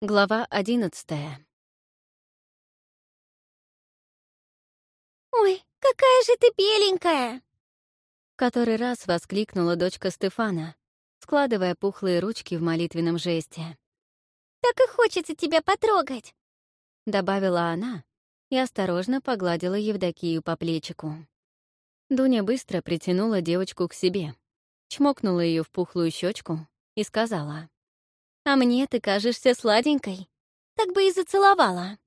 Глава одиннадцатая. «Ой, какая же ты беленькая!» Который раз воскликнула дочка Стефана, складывая пухлые ручки в молитвенном жесте. «Так и хочется тебя потрогать!» Добавила она и осторожно погладила Евдокию по плечику. Дуня быстро притянула девочку к себе, чмокнула ее в пухлую щечку и сказала. «А мне ты кажешься сладенькой. Так бы и зацеловала».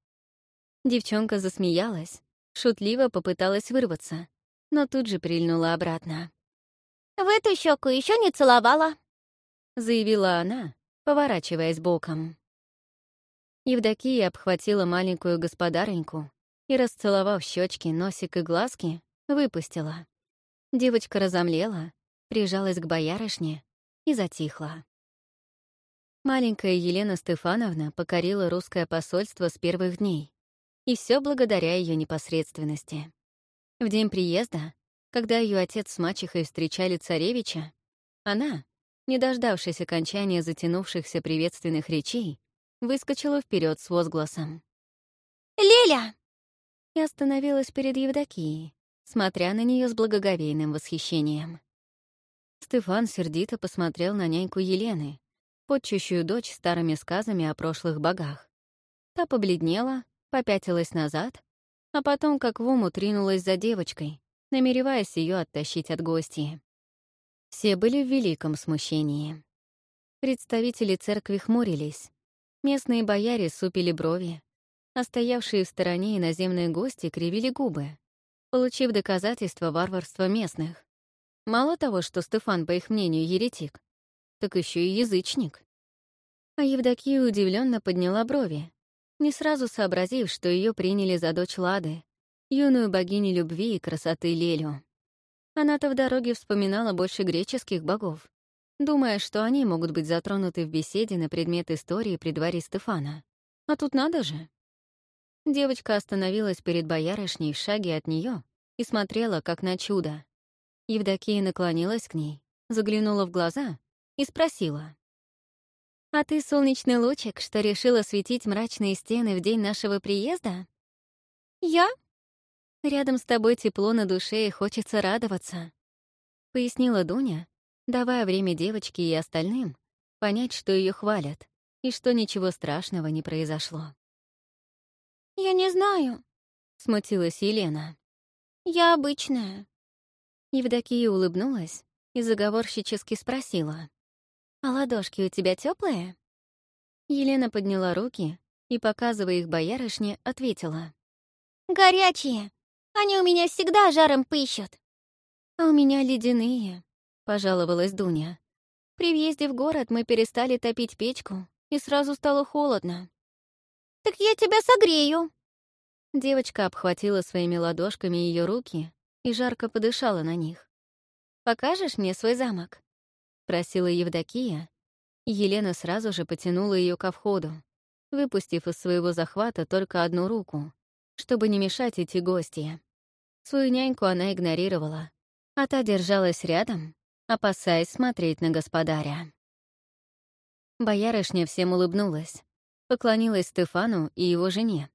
Девчонка засмеялась, шутливо попыталась вырваться, но тут же прильнула обратно. «В эту щеку еще не целовала», — заявила она, поворачиваясь боком. Евдокия обхватила маленькую господареньку и, расцеловав щечки, носик и глазки, выпустила. Девочка разомлела, прижалась к боярышне и затихла. Маленькая Елена Стефановна покорила русское посольство с первых дней, и все благодаря ее непосредственности. В день приезда, когда ее отец с мачехой встречали царевича, она, не дождавшись окончания затянувшихся приветственных речей, выскочила вперед с возгласом. «Леля!» и остановилась перед Евдокией, смотря на нее с благоговейным восхищением. Стефан сердито посмотрел на няньку Елены, подчущую дочь старыми сказами о прошлых богах. Та побледнела, попятилась назад, а потом как в ум тринулась за девочкой, намереваясь ее оттащить от гостей. Все были в великом смущении. Представители церкви хмурились, местные бояре супили брови, а стоявшие в стороне иноземные гости кривили губы, получив доказательство варварства местных. Мало того, что Стефан, по их мнению, еретик, так еще и язычник. А Евдокия удивленно подняла брови, не сразу сообразив, что ее приняли за дочь Лады, юную богиню любви и красоты Лелю. Она-то в дороге вспоминала больше греческих богов, думая, что они могут быть затронуты в беседе на предмет истории при дворе Стефана. А тут надо же. Девочка остановилась перед боярышней в шаге от нее и смотрела, как на чудо. Евдокия наклонилась к ней, заглянула в глаза и спросила. «А ты солнечный лучик, что решила светить мрачные стены в день нашего приезда?» «Я?» Рядом с тобой тепло на душе и хочется радоваться», — пояснила Дуня, давая время девочке и остальным понять, что ее хвалят и что ничего страшного не произошло. «Я не знаю», — смутилась Елена. «Я обычная». Евдокия улыбнулась и заговорщически спросила. «А ладошки у тебя теплые? Елена подняла руки и, показывая их боярышне, ответила. «Горячие! Они у меня всегда жаром пыщут. А у меня ледяные, пожаловалась Дуня. При въезде в город мы перестали топить печку, и сразу стало холодно. Так я тебя согрею. Девочка обхватила своими ладошками ее руки и жарко подышала на них. «Покажешь мне свой замок?» — просила Евдокия. Елена сразу же потянула ее ко входу, выпустив из своего захвата только одну руку, чтобы не мешать идти гостья. Свою няньку она игнорировала, а та держалась рядом, опасаясь смотреть на господаря. Боярышня всем улыбнулась, поклонилась Стефану и его жене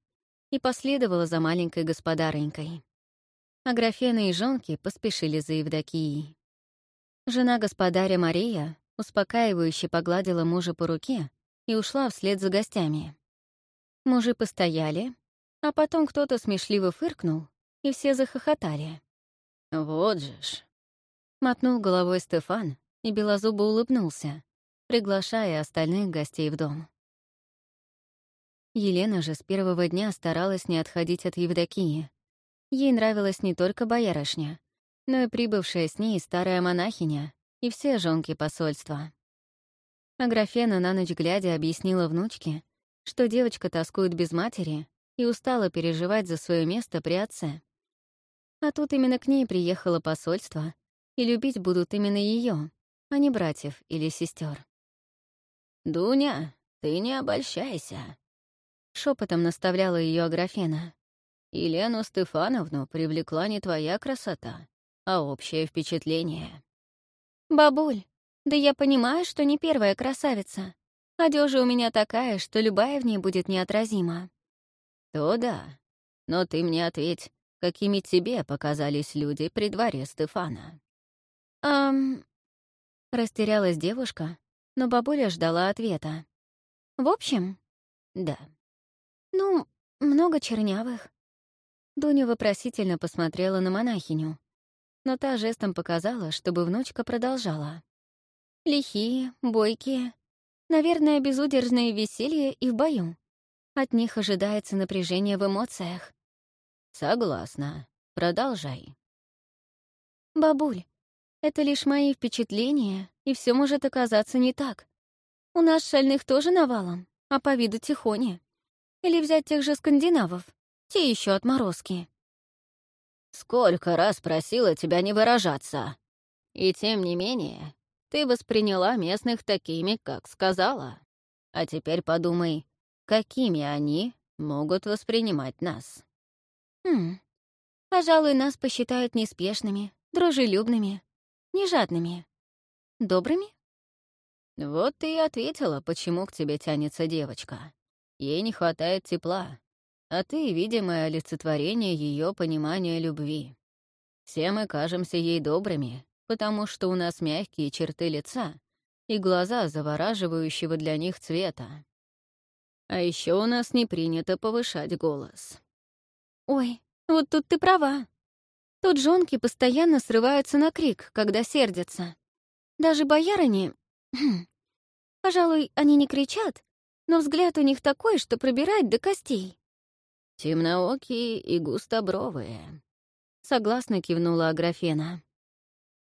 и последовала за маленькой господаренькой. А графены и жонки поспешили за Евдокией. Жена господаря Мария успокаивающе погладила мужа по руке и ушла вслед за гостями. Мужи постояли, а потом кто-то смешливо фыркнул, и все захохотали. «Вот же ж!» — мотнул головой Стефан, и белозубо улыбнулся, приглашая остальных гостей в дом. Елена же с первого дня старалась не отходить от Евдокии. Ей нравилась не только боярышня, но и прибывшая с ней старая монахиня и все жонки посольства. Аграфена на ночь глядя объяснила внучке, что девочка тоскует без матери и устала переживать за свое место при отце. А тут именно к ней приехало посольство, и любить будут именно ее, а не братьев или сестер. «Дуня, ты не обольщайся», — шепотом наставляла ее Аграфена. «Елену Стефановну привлекла не твоя красота, а общее впечатление». «Бабуль, да я понимаю, что не первая красавица, Одежа у меня такая, что любая в ней будет неотразима. То да. Но ты мне ответь, какими тебе показались люди при дворе Стефана? Эм... Растерялась девушка, но бабуля ждала ответа. В общем? Да. Ну, много чернявых. Дуня вопросительно посмотрела на монахиню, но та жестом показала, чтобы внучка продолжала. Лихие, бойкие, наверное, безудержные веселье и в бою. От них ожидается напряжение в эмоциях. Согласна. Продолжай. Бабуль, это лишь мои впечатления, и все может оказаться не так. У нас шальных тоже навалом, а по виду тихоня. Или взять тех же скандинавов. Те еще отморозки. Сколько раз просила тебя не выражаться. И тем не менее, ты восприняла местных такими, как сказала. А теперь подумай, какими они могут воспринимать нас. Хм, пожалуй, нас посчитают неспешными, дружелюбными, нежадными, добрыми? Вот ты и ответила, почему к тебе тянется девочка. Ей не хватает тепла, а ты — видимое олицетворение ее понимания любви. Все мы кажемся ей добрыми, потому что у нас мягкие черты лица и глаза завораживающего для них цвета. А еще у нас не принято повышать голос. Ой, вот тут ты права. Тут жонки постоянно срываются на крик, когда сердятся. Даже боярыни... Хм, пожалуй, они не кричат, но взгляд у них такой, что пробирает до костей. «Темноокие и густобровые», — согласно кивнула Аграфена.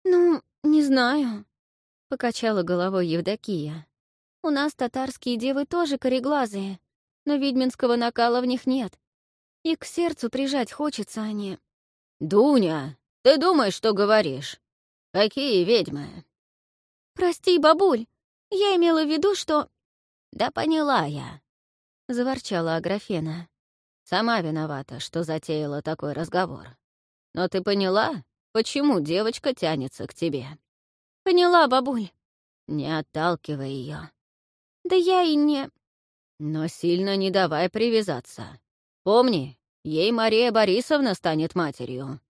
«Ну, не знаю», — покачала головой Евдокия. «У нас татарские девы тоже кореглазые, но ведьминского накала в них нет. И к сердцу прижать хочется они». «Дуня, ты думаешь, что говоришь? Какие ведьмы?» «Прости, бабуль, я имела в виду, что...» «Да поняла я», — заворчала Аграфена. Сама виновата, что затеяла такой разговор. Но ты поняла, почему девочка тянется к тебе? Поняла, бабуль. Не отталкивай ее. Да я и не... Но сильно не давай привязаться. Помни, ей Мария Борисовна станет матерью.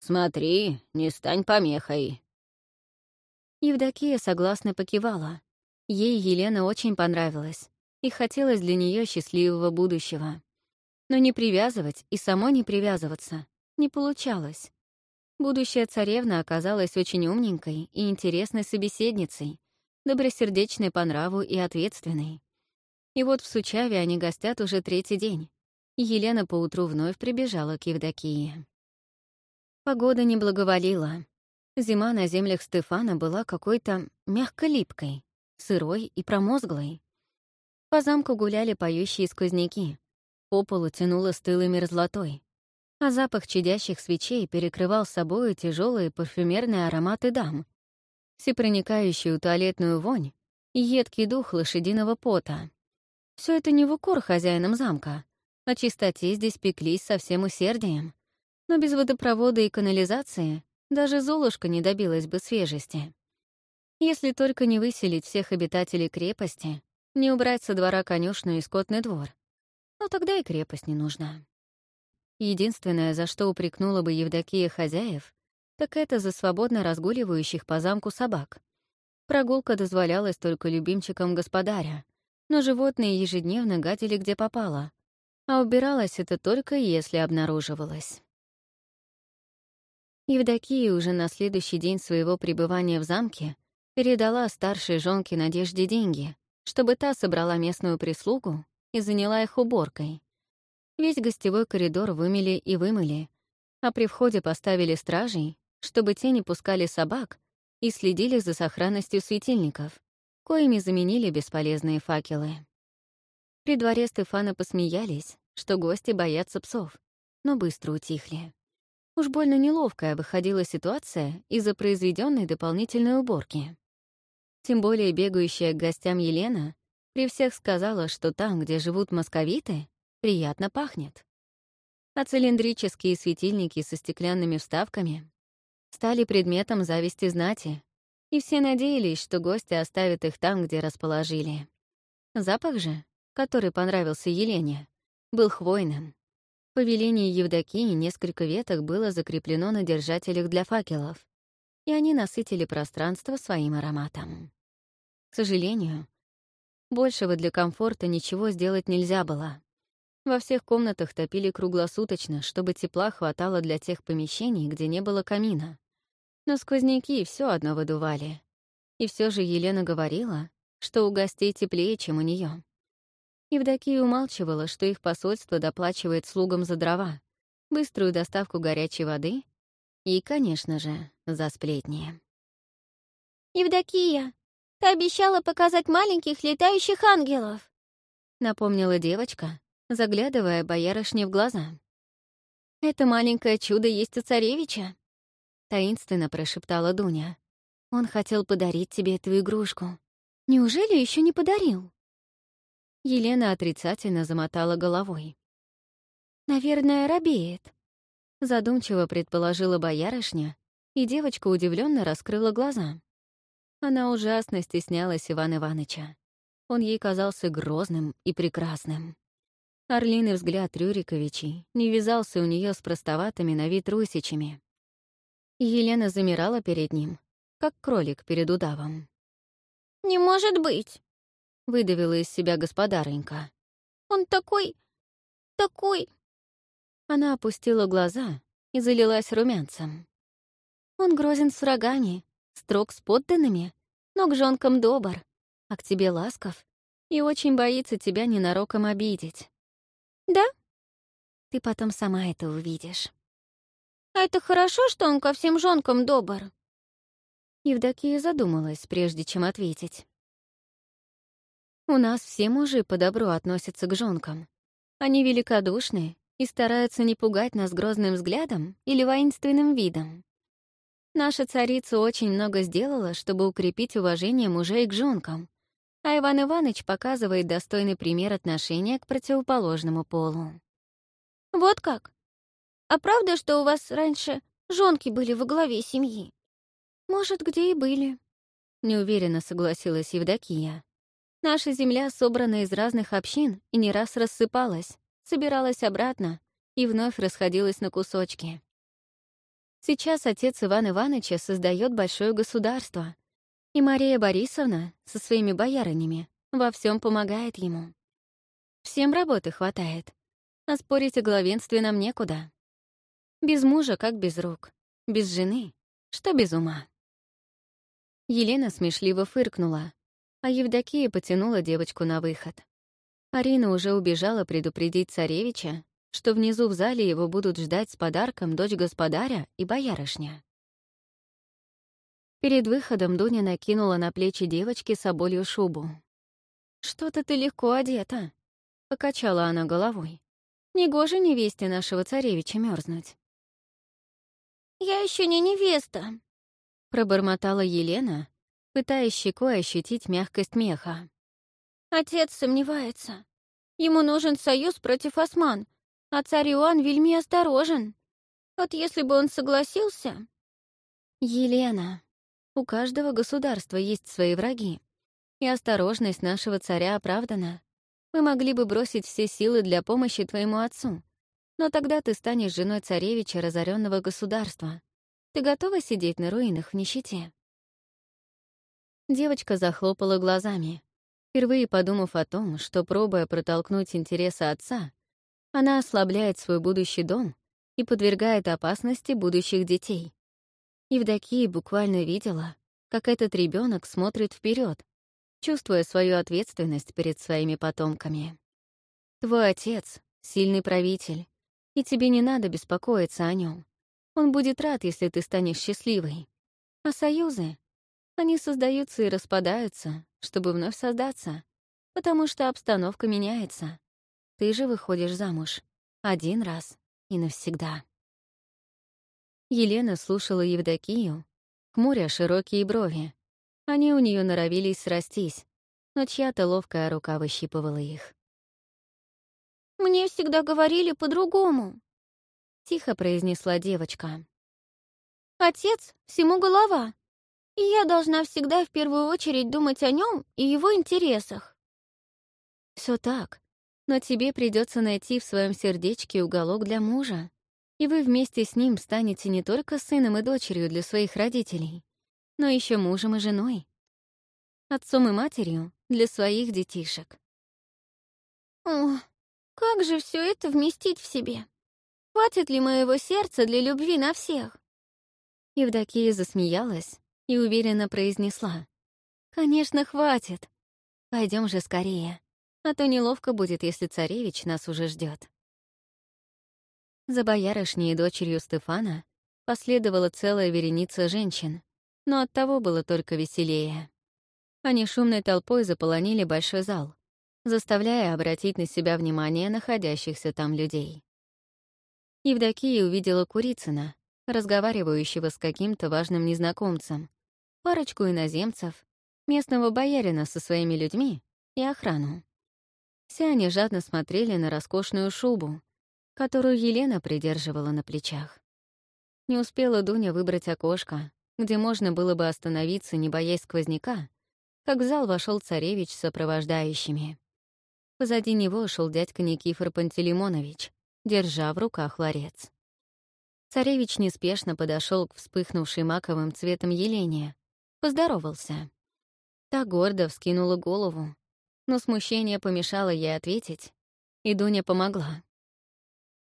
Смотри, не стань помехой. Евдокия согласно покивала. Ей Елена очень понравилась, и хотелось для нее счастливого будущего. Но не привязывать и само не привязываться не получалось. Будущая царевна оказалась очень умненькой и интересной собеседницей, добросердечной по нраву и ответственной. И вот в Сучаве они гостят уже третий день, Елена поутру вновь прибежала к Евдокии. Погода не благоволила. Зима на землях Стефана была какой-то мягко-липкой, сырой и промозглой. По замку гуляли поющие сквозняки, по полу тянуло стылой мерзлотой, а запах чадящих свечей перекрывал собою тяжелые парфюмерные ароматы дам, всепроникающую туалетную вонь и едкий дух лошадиного пота. Все это не в укор хозяинам замка, о чистоте здесь пеклись со всем усердием. Но без водопровода и канализации даже Золушка не добилась бы свежести. Если только не выселить всех обитателей крепости, не убрать со двора конюшню и скотный двор, но тогда и крепость не нужна. Единственное, за что упрекнула бы Евдокия хозяев, так это за свободно разгуливающих по замку собак. Прогулка дозволялась только любимчикам господаря, но животные ежедневно гадили где попало, а убиралось это только если обнаруживалось. Евдокия уже на следующий день своего пребывания в замке передала старшей жонке Надежде деньги, чтобы та собрала местную прислугу и заняла их уборкой. Весь гостевой коридор вымели и вымыли, а при входе поставили стражей, чтобы те не пускали собак и следили за сохранностью светильников, коими заменили бесполезные факелы. При дворе Стефана посмеялись, что гости боятся псов, но быстро утихли. Уж больно неловкая выходила ситуация из-за произведенной дополнительной уборки. Тем более бегающая к гостям Елена при всех сказала, что там, где живут московиты, приятно пахнет. А цилиндрические светильники со стеклянными вставками стали предметом зависти знати, и все надеялись, что гости оставят их там, где расположили. Запах же, который понравился Елене, был хвойным. По велению Евдокии несколько веток было закреплено на держателях для факелов, и они насытили пространство своим ароматом. К сожалению, большего для комфорта ничего сделать нельзя было. Во всех комнатах топили круглосуточно, чтобы тепла хватало для тех помещений, где не было камина. Но сквозняки все одно выдували. И все же Елена говорила, что у гостей теплее, чем у нее. Евдокия умалчивала, что их посольство доплачивает слугам за дрова, быструю доставку горячей воды и, конечно же, за сплетни. «Евдокия, ты обещала показать маленьких летающих ангелов», — напомнила девочка, заглядывая боярышне в глаза. «Это маленькое чудо есть у царевича», — таинственно прошептала Дуня. «Он хотел подарить тебе эту игрушку. Неужели еще не подарил?» Елена отрицательно замотала головой. «Наверное, робеет», — задумчиво предположила боярышня, и девочка удивленно раскрыла глаза. Она ужасно стеснялась Ивана Ивановича. Он ей казался грозным и прекрасным. Орлиный взгляд Рюриковичей не вязался у нее с простоватыми на вид русичами. Елена замирала перед ним, как кролик перед удавом. «Не может быть!» выдавила из себя господаренька. «Он такой... такой...» Она опустила глаза и залилась румянцем. «Он грозен с врагами, строг с подданными, но к жонкам добр, а к тебе ласков и очень боится тебя ненароком обидеть». «Да?» «Ты потом сама это увидишь». «А это хорошо, что он ко всем жонкам добр?» Евдокия задумалась, прежде чем ответить. У нас все мужи по добру относятся к жонкам. Они великодушны и стараются не пугать нас грозным взглядом или воинственным видом. Наша царица очень много сделала, чтобы укрепить уважение мужей к жонкам, а Иван Иванович показывает достойный пример отношения к противоположному полу. «Вот как? А правда, что у вас раньше жонки были во главе семьи?» «Может, где и были», — неуверенно согласилась Евдокия. Наша земля собрана из разных общин и не раз рассыпалась, собиралась обратно и вновь расходилась на кусочки. Сейчас отец Иван Ивановича создает большое государство, и Мария Борисовна со своими боярынями во всем помогает ему. Всем работы хватает, а спорить о главенстве нам некуда. Без мужа как без рук, без жены, что без ума. Елена смешливо фыркнула, а Евдокия потянула девочку на выход. Арина уже убежала предупредить царевича, что внизу в зале его будут ждать с подарком дочь господаря и боярышня. Перед выходом Дуня накинула на плечи девочки соболью шубу. «Что-то ты легко одета», — покачала она головой. «Негоже невесте нашего царевича мерзнуть. «Я еще не невеста», — пробормотала Елена, пытаясь щекой ощутить мягкость меха. «Отец сомневается. Ему нужен союз против осман, а царь Иоанн вельми осторожен. Вот если бы он согласился...» «Елена, у каждого государства есть свои враги, и осторожность нашего царя оправдана. Мы могли бы бросить все силы для помощи твоему отцу, но тогда ты станешь женой царевича разоренного государства. Ты готова сидеть на руинах в нищете?» Девочка захлопала глазами, впервые подумав о том, что, пробуя протолкнуть интересы отца, она ослабляет свой будущий дом и подвергает опасности будущих детей. Евдокия буквально видела, как этот ребенок смотрит вперед, чувствуя свою ответственность перед своими потомками. Твой отец — сильный правитель, и тебе не надо беспокоиться о нем. Он будет рад, если ты станешь счастливой. А союзы они создаются и распадаются, чтобы вновь создаться, потому что обстановка меняется. Ты же выходишь замуж. Один раз и навсегда. Елена слушала Евдокию, хмуря широкие брови. Они у нее норовились срастись, но чья-то ловкая рука выщипывала их. «Мне всегда говорили по-другому», — тихо произнесла девочка. «Отец — всему голова, и я должна всегда в первую очередь думать о нем и его интересах. Все так, но тебе придется найти в своем сердечке уголок для мужа, и вы вместе с ним станете не только сыном и дочерью для своих родителей, но еще мужем и женой, отцом и матерью для своих детишек. О, как же все это вместить в себе? Хватит ли моего сердца для любви на всех? Евдокия засмеялась и уверенно произнесла. «Конечно, хватит. Пойдем же скорее, а то неловко будет, если царевич нас уже ждет. За боярышней и дочерью Стефана последовала целая вереница женщин, но от того было только веселее. Они шумной толпой заполонили большой зал, заставляя обратить на себя внимание находящихся там людей. Евдокия увидела Курицына, разговаривающего с каким-то важным незнакомцем, парочку иноземцев, местного боярина со своими людьми и охрану. Все они жадно смотрели на роскошную шубу, которую Елена придерживала на плечах. Не успела Дуня выбрать окошко, где можно было бы остановиться, не боясь сквозняка, как в зал вошел царевич с сопровождающими. Позади него шел дядька Никифор Пантелеймонович, держа в руках ларец. Царевич неспешно подошел к вспыхнувшей маковым цветом Елене, поздоровался. Та гордо вскинула голову, но смущение помешало ей ответить, и Дуня помогла.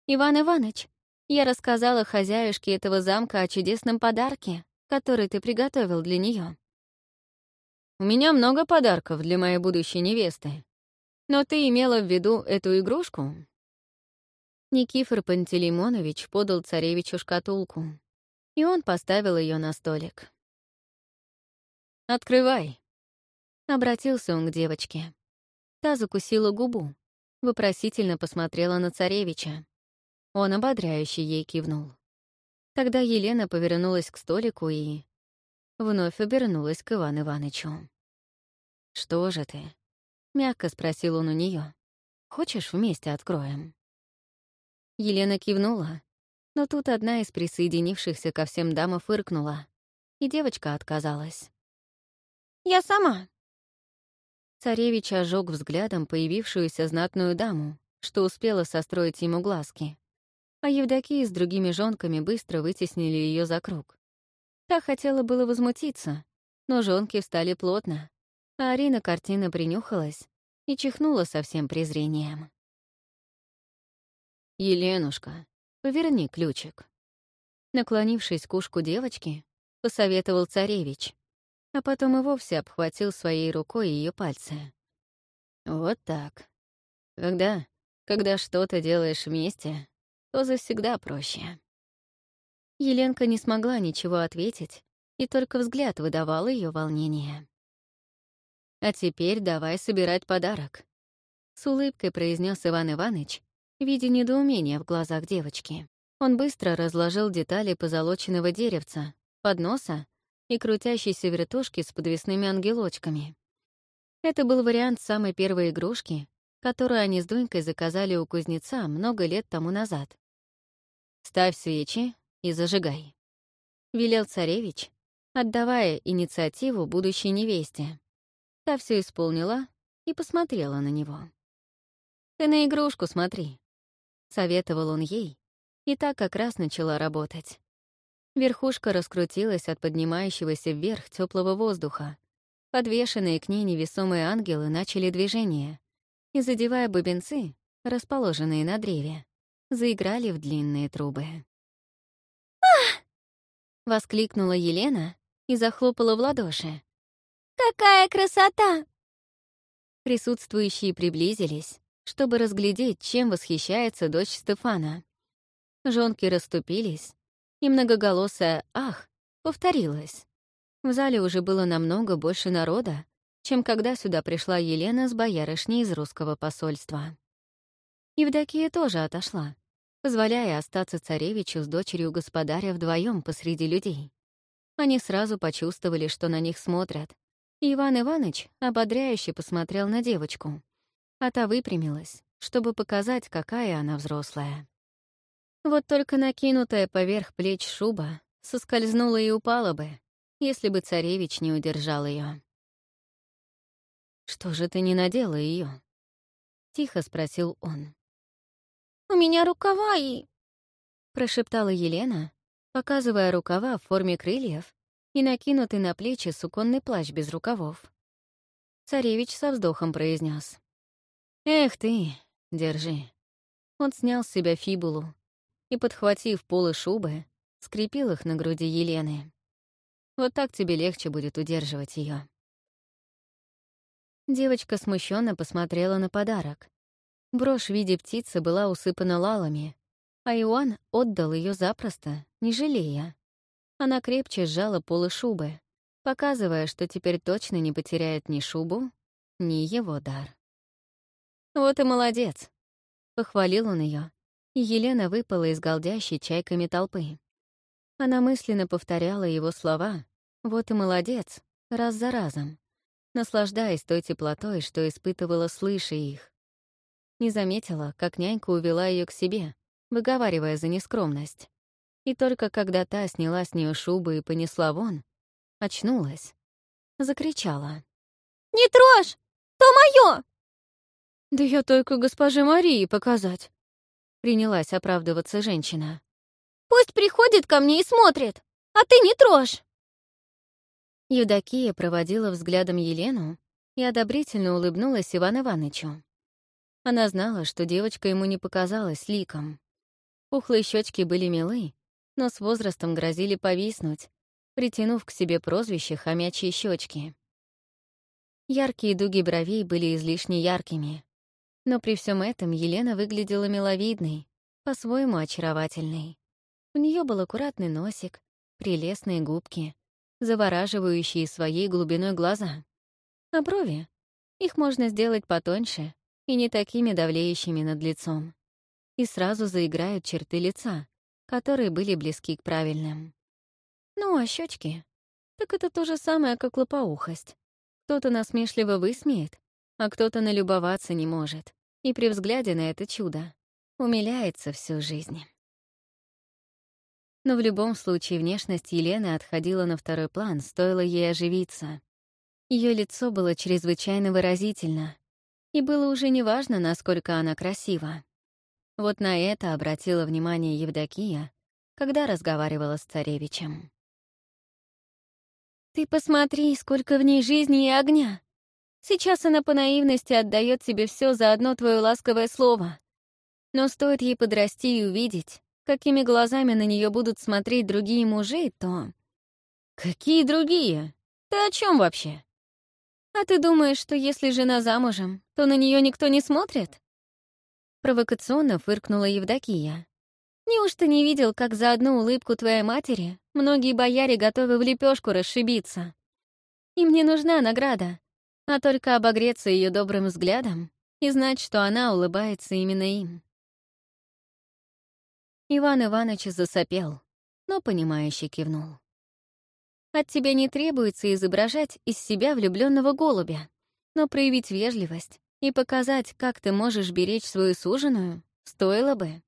«Иван Иванович, я рассказала хозяюшке этого замка о чудесном подарке, который ты приготовил для нее. «У меня много подарков для моей будущей невесты. Но ты имела в виду эту игрушку?» Никифор Пантелеймонович подал царевичу шкатулку, и он поставил ее на столик. «Открывай», — обратился он к девочке. Та закусила губу, вопросительно посмотрела на царевича. Он ободряюще ей кивнул. Тогда Елена повернулась к столику и... Вновь обернулась к Ивану Ивановичу. «Что же ты?» — мягко спросил он у нее. «Хочешь, вместе откроем?» Елена кивнула, но тут одна из присоединившихся ко всем дам фыркнула, и девочка отказалась. «Я сама!» Царевич ожег взглядом появившуюся знатную даму, что успела состроить ему глазки. А Евдокия с другими жонками быстро вытеснили ее за круг. Та хотела было возмутиться, но жонки встали плотно, а Арина картина принюхалась и чихнула со всем презрением. «Еленушка, поверни ключик». Наклонившись к ушку девочки, посоветовал царевич, а потом и вовсе обхватил своей рукой ее пальцы. Вот так. Когда, когда что-то делаешь вместе, то завсегда проще. Еленка не смогла ничего ответить, и только взгляд выдавал ее волнение. «А теперь давай собирать подарок», — с улыбкой произнес Иван Иванович, видя недоумение в глазах девочки. Он быстро разложил детали позолоченного деревца, подноса и крутящейся вертушки с подвесными ангелочками. Это был вариант самой первой игрушки, которую они с Дунькой заказали у кузнеца много лет тому назад. «Ставь свечи и зажигай», — велел царевич, отдавая инициативу будущей невесте. Та все исполнила и посмотрела на него. «Ты на игрушку смотри», — советовал он ей, и так как раз начала работать. Верхушка раскрутилась от поднимающегося вверх теплого воздуха. Подвешенные к ней невесомые ангелы начали движение, и, задевая бубенцы, расположенные на древе, заиграли в длинные трубы. «Ах!» — воскликнула Елена и захлопала в ладоши. «Какая красота!» Присутствующие приблизились, чтобы разглядеть, чем восхищается дочь Стефана. Жонки расступились, и многоголосая «ах» повторилась. В зале уже было намного больше народа, чем когда сюда пришла Елена с боярышней из русского посольства. Евдокия тоже отошла, позволяя остаться царевичу с дочерью господаря вдвоем посреди людей. Они сразу почувствовали, что на них смотрят, Иван Иванович ободряюще посмотрел на девочку а та выпрямилась, чтобы показать, какая она взрослая. Вот только накинутая поверх плеч шуба соскользнула и упала бы, если бы царевич не удержал ее. «Что же ты не надела ее? Тихо спросил он. «У меня рукава и...» Прошептала Елена, показывая рукава в форме крыльев и накинутый на плечи суконный плащ без рукавов. Царевич со вздохом произнес: «Эх ты, держи». Он снял с себя фибулу и, подхватив полы шубы, скрепил их на груди Елены. Вот так тебе легче будет удерживать ее. Девочка смущенно посмотрела на подарок. Брошь в виде птицы была усыпана лалами, а Иоанн отдал ее запросто, не жалея. Она крепче сжала полы шубы, показывая, что теперь точно не потеряет ни шубу, ни его дар. «Вот и молодец!» — похвалил он ее, Елена выпала из голдящей чайками толпы. Она мысленно повторяла его слова «Вот и молодец!» раз за разом, наслаждаясь той теплотой, что испытывала, слыша их. Не заметила, как нянька увела ее к себе, выговаривая за нескромность. И только когда та сняла с нее шубу и понесла вон, очнулась, закричала. «Не трожь! То моё!» «Да я только госпоже Марии показать», — принялась оправдываться женщина. «Пусть приходит ко мне и смотрит, а ты не трожь!» Евдокия проводила взглядом Елену и одобрительно улыбнулась Иван Иванычу. Она знала, что девочка ему не показалась ликом. Пухлые щечки были милы, но с возрастом грозили повиснуть, притянув к себе прозвище «хомячьи щечки». Яркие дуги бровей были излишне яркими. Но при всем этом Елена выглядела миловидной, по-своему очаровательной. У нее был аккуратный носик, прелестные губки, завораживающие своей глубиной глаза. А брови? Их можно сделать потоньше и не такими давлеющими над лицом. И сразу заиграют черты лица, которые были близки к правильным. Ну, а щечки? Так это то же самое, как лопоухость. Кто-то насмешливо высмеет, а кто-то налюбоваться не может. И при взгляде на это чудо умиляется всю жизнь. Но в любом случае внешность Елены отходила на второй план, стоило ей оживиться. Ее лицо было чрезвычайно выразительно, и было уже неважно, насколько она красива. Вот на это обратила внимание Евдокия, когда разговаривала с царевичем. «Ты посмотри, сколько в ней жизни и огня! Сейчас она по наивности отдает тебе все за одно твое ласковое слово. Но стоит ей подрасти и увидеть, какими глазами на нее будут смотреть другие мужи, то... Какие другие? Ты о чем вообще? А ты думаешь, что если жена замужем, то на нее никто не смотрит? Провокационно фыркнула Евдокия. Неужто не видел, как за одну улыбку твоей матери многие бояре готовы в лепешку расшибиться? Им не нужна награда, а только обогреться ее добрым взглядом и знать, что она улыбается именно им. Иван Иванович засопел, но понимающе кивнул. От тебя не требуется изображать из себя влюбленного голубя, но проявить вежливость и показать, как ты можешь беречь свою суженую, стоило бы.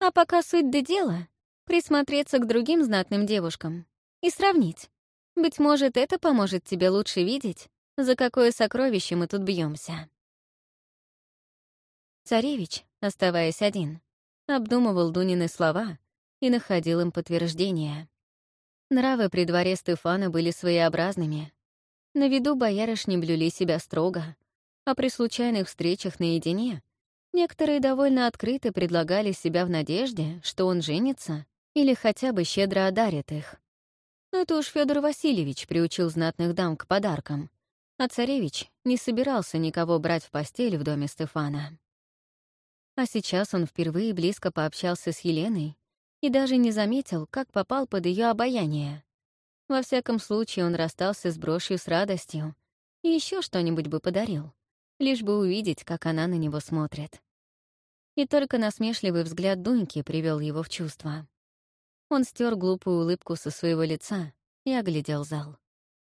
А пока суть до дела — присмотреться к другим знатным девушкам и сравнить. Быть может, это поможет тебе лучше видеть, за какое сокровище мы тут бьемся. Царевич, оставаясь один, обдумывал Дунины слова и находил им подтверждение. Нравы при дворе Стефана были своеобразными. На виду боярышни блюли себя строго, а при случайных встречах наедине некоторые довольно открыто предлагали себя в надежде, что он женится или хотя бы щедро одарит их. Это уж Федор Васильевич приучил знатных дам к подаркам, а царевич не собирался никого брать в постель в доме Стефана. А сейчас он впервые близко пообщался с Еленой и даже не заметил, как попал под ее обаяние. Во всяком случае, он расстался с брошью с радостью и еще что-нибудь бы подарил, лишь бы увидеть, как она на него смотрит. И только насмешливый взгляд Дуньки привел его в чувство. Он стер глупую улыбку со своего лица и оглядел зал.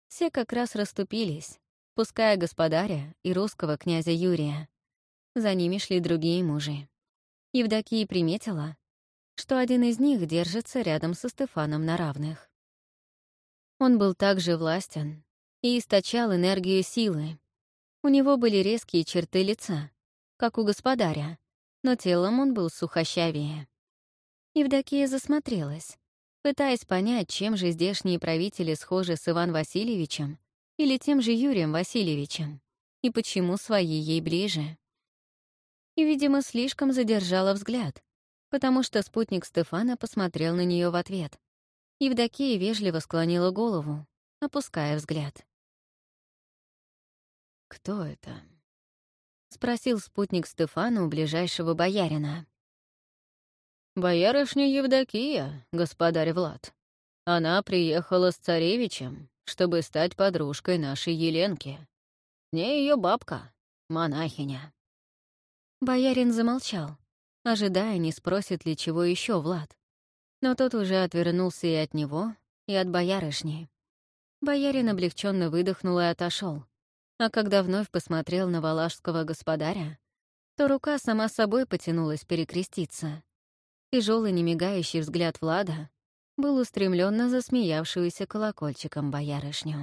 Все как раз расступились, пуская господаря и русского князя Юрия. За ними шли другие мужи. Евдокия приметила, что один из них держится рядом со Стефаном на равных. Он был также властен и источал энергию силы. У него были резкие черты лица, как у господаря, но телом он был сухощавее. Евдокия засмотрелась, пытаясь понять, чем же здешние правители схожи с Иван Васильевичем или тем же Юрием Васильевичем, и почему свои ей ближе. И, видимо, слишком задержала взгляд, потому что спутник Стефана посмотрел на нее в ответ. Евдокия вежливо склонила голову, опуская взгляд. «Кто это?» — спросил спутник Стефана у ближайшего боярина. «Боярышня Евдокия, господарь Влад. Она приехала с царевичем, чтобы стать подружкой нашей Еленки. Не ее бабка, монахиня». Боярин замолчал, ожидая, не спросит ли чего еще Влад. Но тот уже отвернулся и от него, и от боярышни. Боярин облегченно выдохнул и отошел. А когда вновь посмотрел на валашского господаря, то рука сама собой потянулась перекреститься. Тяжелый немигающий взгляд Влада был устремлен на засмеявшуюся колокольчиком боярышню.